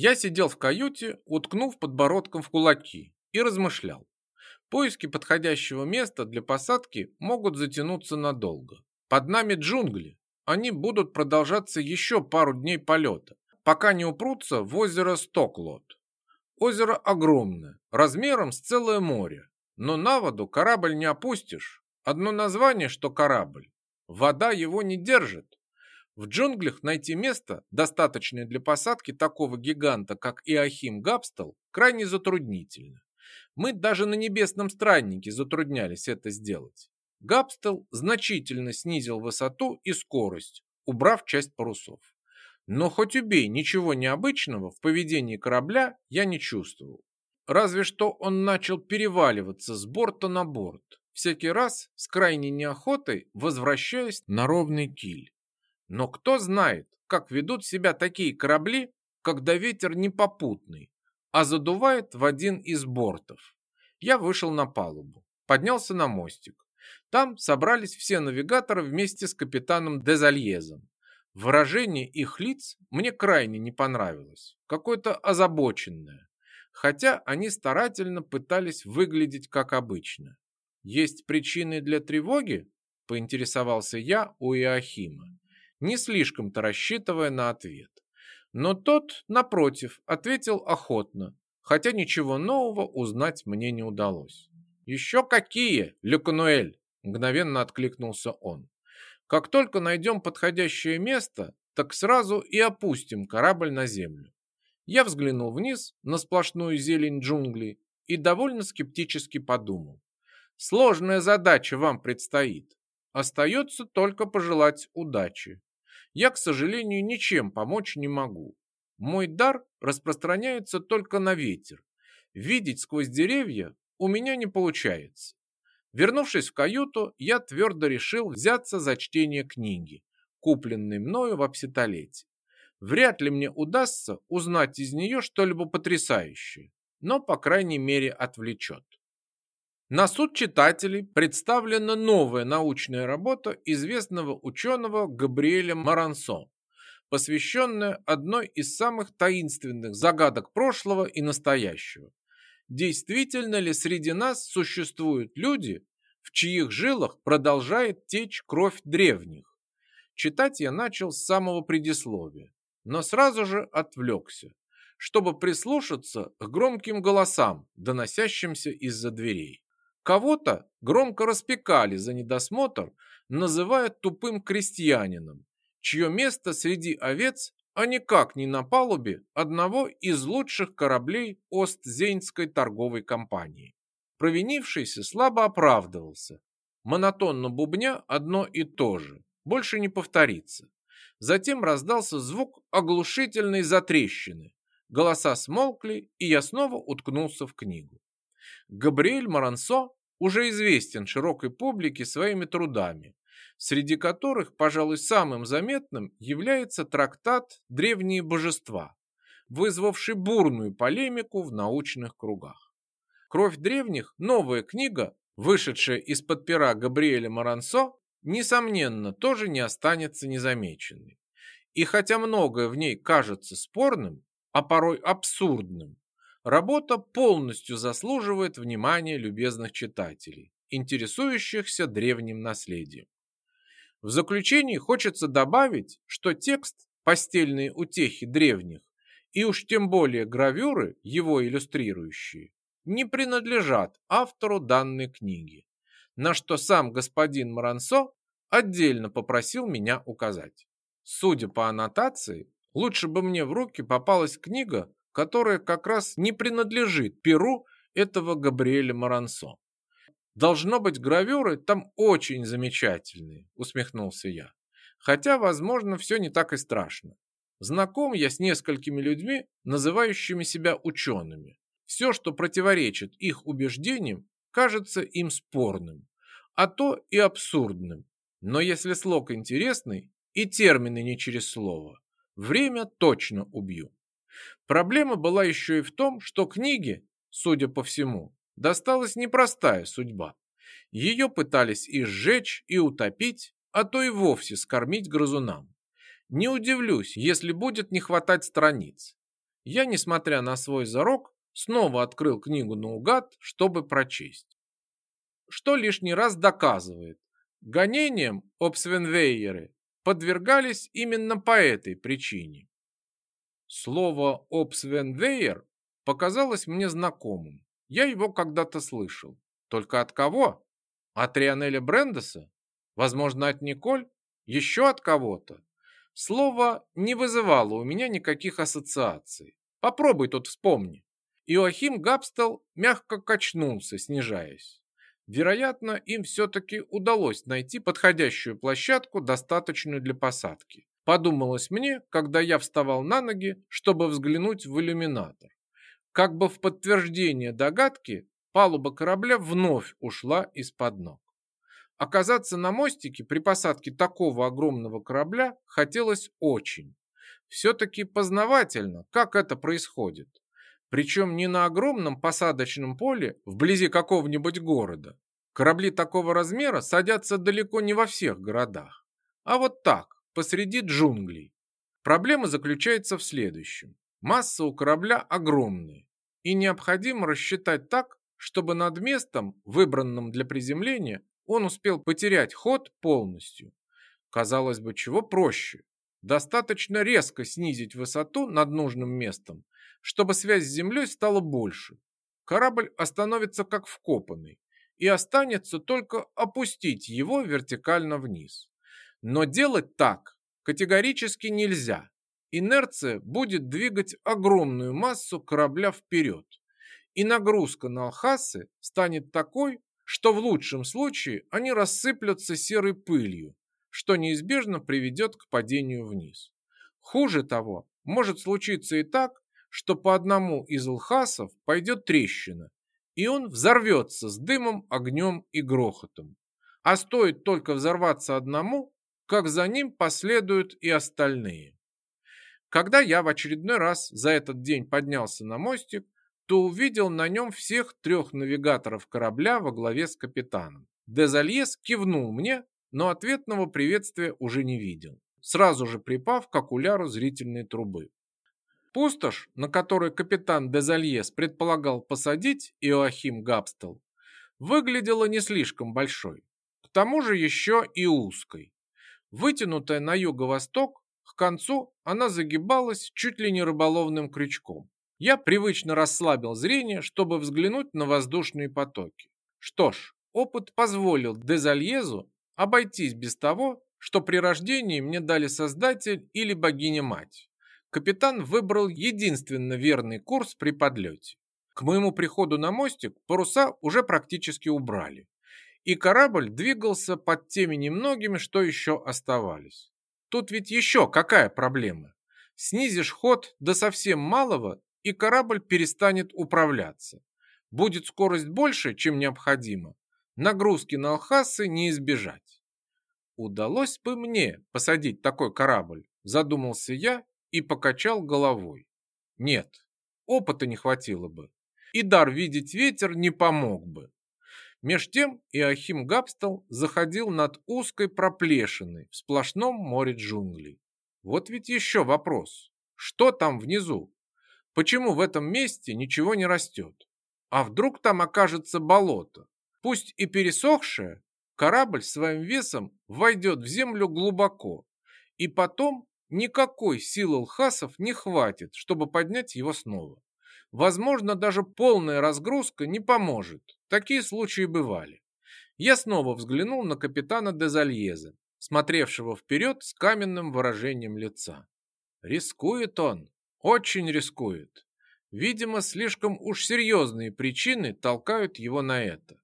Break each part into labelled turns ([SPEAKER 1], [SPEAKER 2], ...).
[SPEAKER 1] Я сидел в каюте, уткнув подбородком в кулаки, и размышлял. Поиски подходящего места для посадки могут затянуться надолго. Под нами джунгли. Они будут продолжаться еще пару дней полета, пока не упрутся в озеро Стоклот. Озеро огромное, размером с целое море, но на воду корабль не опустишь. Одно название, что корабль. Вода его не держит. В джунглях найти место, достаточное для посадки такого гиганта, как Иохим Габстел, крайне затруднительно. Мы даже на небесном страннике затруднялись это сделать. Габстел значительно снизил высоту и скорость, убрав часть парусов. Но хоть убей, ничего необычного в поведении корабля я не чувствовал. Разве что он начал переваливаться с борта на борт, всякий раз с крайней неохотой возвращаясь на ровный киль. Но кто знает, как ведут себя такие корабли, когда ветер не попутный, а задувает в один из бортов. Я вышел на палубу, поднялся на мостик. Там собрались все навигаторы вместе с капитаном Дезальезом. Выражение их лиц мне крайне не понравилось, какое-то озабоченное, хотя они старательно пытались выглядеть как обычно. Есть причины для тревоги? Поинтересовался я у Иохима, не слишком-то рассчитывая на ответ. Но тот, напротив, ответил охотно, хотя ничего нового узнать мне не удалось. «Еще какие, Люкануэль!» – мгновенно откликнулся он. «Как только найдем подходящее место, так сразу и опустим корабль на землю». Я взглянул вниз на сплошную зелень джунглей и довольно скептически подумал. Сложная задача вам предстоит. Остается только пожелать удачи я, к сожалению, ничем помочь не могу. Мой дар распространяется только на ветер. Видеть сквозь деревья у меня не получается. Вернувшись в каюту, я твердо решил взяться за чтение книги, купленной мною в апситолете. Вряд ли мне удастся узнать из нее что-либо потрясающее, но, по крайней мере, отвлечет. На суд читателей представлена новая научная работа известного ученого Габриэля Марансон, посвященная одной из самых таинственных загадок прошлого и настоящего. Действительно ли среди нас существуют люди, в чьих жилах продолжает течь кровь древних? Читать я начал с самого предисловия, но сразу же отвлекся, чтобы прислушаться к громким голосам, доносящимся из-за дверей. Кого-то громко распекали за недосмотр, называя тупым крестьянином, чье место среди овец, а никак не на палубе одного из лучших кораблей Остзейнской торговой компании. Провинившийся слабо оправдывался, монотонно бубня одно и то же, больше не повторится. Затем раздался звук оглушительной затрещины. Голоса смолкли, и я снова уткнулся в книгу. Габриэль Маранцо уже известен широкой публике своими трудами, среди которых, пожалуй, самым заметным является трактат «Древние божества», вызвавший бурную полемику в научных кругах. «Кровь древних» – новая книга, вышедшая из-под пера Габриэля Марансо, несомненно, тоже не останется незамеченной. И хотя многое в ней кажется спорным, а порой абсурдным, Работа полностью заслуживает внимания любезных читателей, интересующихся древним наследием. В заключении хочется добавить, что текст «Постельные утехи древних» и уж тем более гравюры, его иллюстрирующие, не принадлежат автору данной книги, на что сам господин Марансо отдельно попросил меня указать. Судя по аннотации, лучше бы мне в руки попалась книга которая как раз не принадлежит перу этого Габриэля Марансон. Должно быть, гравюры там очень замечательные, усмехнулся я. Хотя, возможно, все не так и страшно. Знаком я с несколькими людьми, называющими себя учеными. Все, что противоречит их убеждениям, кажется им спорным, а то и абсурдным. Но если слог интересный и термины не через слово, время точно убью. Проблема была еще и в том, что книге, судя по всему, досталась непростая судьба. Ее пытались и сжечь, и утопить, а то и вовсе скормить грызунам. Не удивлюсь, если будет не хватать страниц. Я, несмотря на свой зарок, снова открыл книгу наугад, чтобы прочесть. Что лишний раз доказывает, гонениям обсвенвейеры подвергались именно по этой причине. Слово обсвенвейер показалось мне знакомым. Я его когда-то слышал. Только от кого? От Рионеля Брендеса? Возможно, от Николь? Еще от кого-то? Слово не вызывало у меня никаких ассоциаций. Попробуй тут вспомни. Иоахим Габстел мягко качнулся, снижаясь. Вероятно, им все-таки удалось найти подходящую площадку, достаточную для посадки. Подумалось мне, когда я вставал на ноги, чтобы взглянуть в иллюминатор. Как бы в подтверждение догадки, палуба корабля вновь ушла из-под ног. Оказаться на мостике при посадке такого огромного корабля хотелось очень. Все-таки познавательно, как это происходит. Причем не на огромном посадочном поле вблизи какого-нибудь города. Корабли такого размера садятся далеко не во всех городах. А вот так, посреди джунглей. Проблема заключается в следующем. Масса у корабля огромная, и необходимо рассчитать так, чтобы над местом, выбранным для приземления, он успел потерять ход полностью. Казалось бы, чего проще. Достаточно резко снизить высоту над нужным местом, чтобы связь с землей стала больше. Корабль остановится как вкопанный, и останется только опустить его вертикально вниз. Но делать так категорически нельзя. Инерция будет двигать огромную массу корабля вперед, и нагрузка на Алхасы станет такой, что в лучшем случае они рассыплются серой пылью, что неизбежно приведет к падению вниз. Хуже того, может случиться и так, что по одному из лхасов пойдет трещина, и он взорвется с дымом, огнем и грохотом. А стоит только взорваться одному, как за ним последуют и остальные. Когда я в очередной раз за этот день поднялся на мостик, то увидел на нем всех трех навигаторов корабля во главе с капитаном. Дезальес кивнул мне, но ответного приветствия уже не видел, сразу же припав к окуляру зрительной трубы. Пустошь, на которой капитан Дезальес предполагал посадить Иоахим Габстел, выглядела не слишком большой, к тому же еще и узкой. Вытянутая на юго-восток, к концу она загибалась чуть ли не рыболовным крючком. Я привычно расслабил зрение, чтобы взглянуть на воздушные потоки. Что ж, опыт позволил Дезальезу обойтись без того, что при рождении мне дали Создатель или богиня-мать. Капитан выбрал единственно верный курс при подлете. К моему приходу на мостик паруса уже практически убрали, и корабль двигался под теми немногими, что еще оставались. Тут ведь еще какая проблема? Снизишь ход до совсем малого, и корабль перестанет управляться. Будет скорость больше, чем необходимо. Нагрузки на Алхасы не избежать. Удалось бы мне посадить такой корабль, задумался я и покачал головой. Нет, опыта не хватило бы. И дар видеть ветер не помог бы. Меж тем Иохим Габстал заходил над узкой проплешиной в сплошном море джунглей. Вот ведь еще вопрос. Что там внизу? Почему в этом месте ничего не растет? А вдруг там окажется болото? Пусть и пересохшее, корабль своим весом войдет в землю глубоко, и потом никакой силы лхасов не хватит, чтобы поднять его снова. Возможно, даже полная разгрузка не поможет. Такие случаи бывали. Я снова взглянул на капитана Дезальеза, смотревшего вперед с каменным выражением лица. Рискует он, очень рискует. Видимо, слишком уж серьезные причины толкают его на это.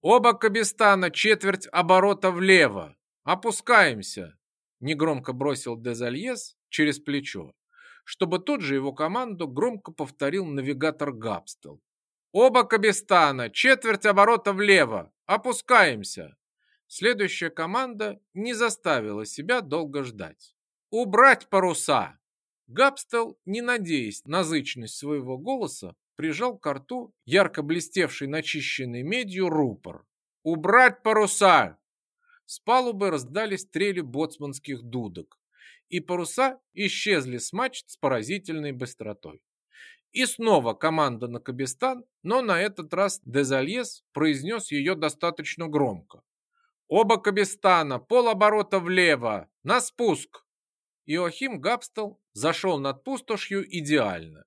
[SPEAKER 1] Оба Кабистана четверть оборота влево. Опускаемся, негромко бросил Дезальес через плечо, чтобы тут же его команду громко повторил навигатор Габстел. Оба Кабистана четверть оборота влево. Опускаемся. Следующая команда не заставила себя долго ждать. Убрать паруса. Габстел, не надеясь на зычность своего голоса, прижал к рту ярко блестевший начищенный медью рупор. «Убрать паруса!» С палубы раздались стрели боцманских дудок, и паруса исчезли с мачт с поразительной быстротой. И снова команда на Кабистан, но на этот раз Дезальес произнес ее достаточно громко. «Оба Кабистана, полоборота влево, на спуск!» Иоахим Габстел зашел над пустошью идеально.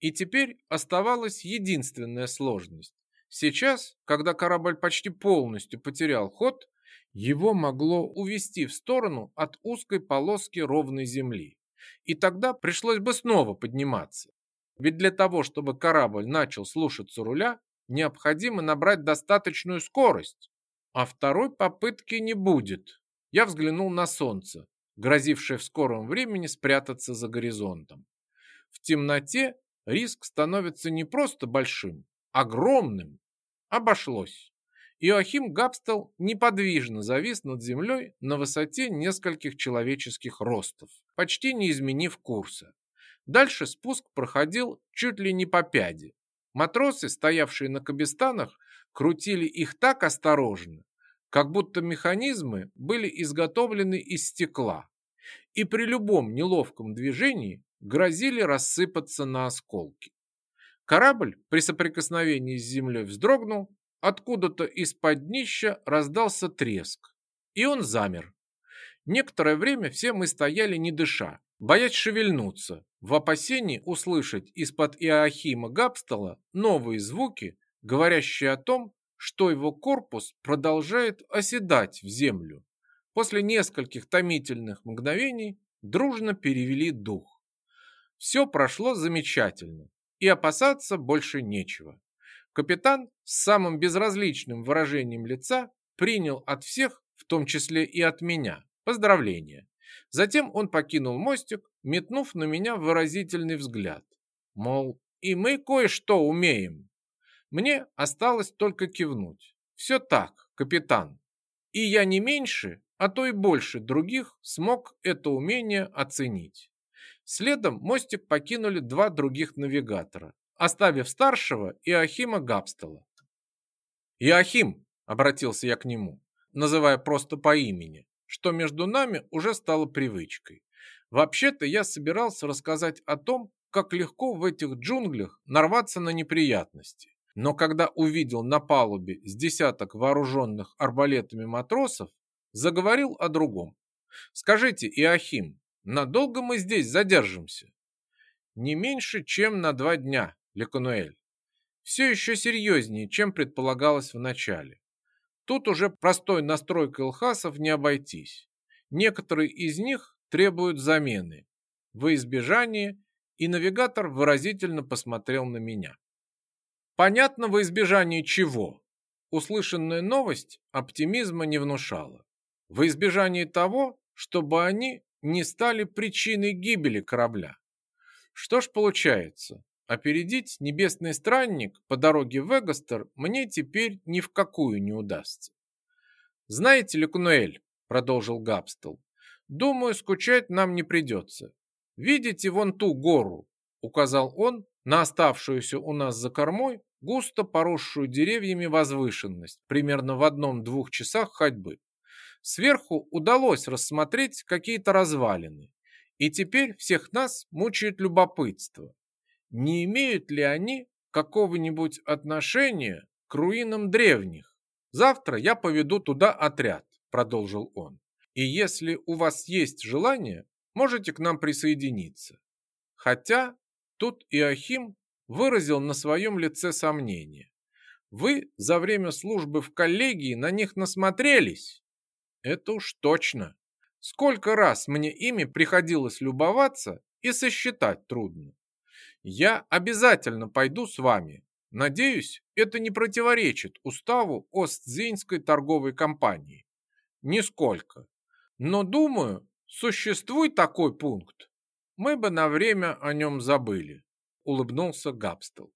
[SPEAKER 1] И теперь оставалась единственная сложность. Сейчас, когда корабль почти полностью потерял ход, его могло увести в сторону от узкой полоски ровной земли. И тогда пришлось бы снова подниматься. Ведь для того, чтобы корабль начал слушаться руля, необходимо набрать достаточную скорость. А второй попытки не будет. Я взглянул на солнце, грозившее в скором времени спрятаться за горизонтом. В темноте риск становится не просто большим, огромным. Обошлось. Иоахим Габстел неподвижно завис над землей на высоте нескольких человеческих ростов, почти не изменив курса. Дальше спуск проходил чуть ли не по пяде. Матросы, стоявшие на кабистанах, крутили их так осторожно, как будто механизмы были изготовлены из стекла и при любом неловком движении грозили рассыпаться на осколки. Корабль при соприкосновении с землей вздрогнул, откуда-то из-под днища раздался треск, и он замер. Некоторое время все мы стояли не дыша, боясь шевельнуться, в опасении услышать из-под Иоахима Габстала новые звуки, говорящие о том, что его корпус продолжает оседать в землю. После нескольких томительных мгновений дружно перевели дух. Все прошло замечательно, и опасаться больше нечего. Капитан с самым безразличным выражением лица принял от всех, в том числе и от меня, поздравления. Затем он покинул мостик, метнув на меня выразительный взгляд. Мол, и мы кое-что умеем. Мне осталось только кивнуть. Все так, капитан. И я не меньше, а то и больше других смог это умение оценить. Следом мостик покинули два других навигатора, оставив старшего Иохима Габстела. «Иохим!» – обратился я к нему, называя просто по имени, что между нами уже стало привычкой. Вообще-то я собирался рассказать о том, как легко в этих джунглях нарваться на неприятности. Но когда увидел на палубе с десяток вооруженных арбалетами матросов, заговорил о другом. «Скажите, Иохим, надолго мы здесь задержимся?» «Не меньше, чем на два дня, Лекануэль. Все еще серьезнее, чем предполагалось в начале. Тут уже простой настройкой лхасов не обойтись. Некоторые из них требуют замены. Во избежание, и навигатор выразительно посмотрел на меня. Понятно, во избежание чего? Услышанная новость оптимизма не внушала. Во избежание того, чтобы они не стали причиной гибели корабля. Что ж получается, опередить небесный странник по дороге в Эгостер мне теперь ни в какую не удастся. «Знаете ли, Кунуэль», — продолжил Габстел, — «думаю, скучать нам не придется. Видите вон ту гору?» — указал он на оставшуюся у нас за кормой густо поросшую деревьями возвышенность, примерно в одном-двух часах ходьбы. Сверху удалось рассмотреть какие-то развалины, и теперь всех нас мучает любопытство. Не имеют ли они какого-нибудь отношения к руинам древних? Завтра я поведу туда отряд, продолжил он. И если у вас есть желание, можете к нам присоединиться. Хотя тут Иохим выразил на своем лице сомнение. Вы за время службы в коллегии на них насмотрелись? Это уж точно. Сколько раз мне ими приходилось любоваться и сосчитать трудно. Я обязательно пойду с вами. Надеюсь, это не противоречит уставу Остзинской торговой компании. Нисколько. Но думаю, существует такой пункт. Мы бы на время о нем забыли улыбнулся Габстел.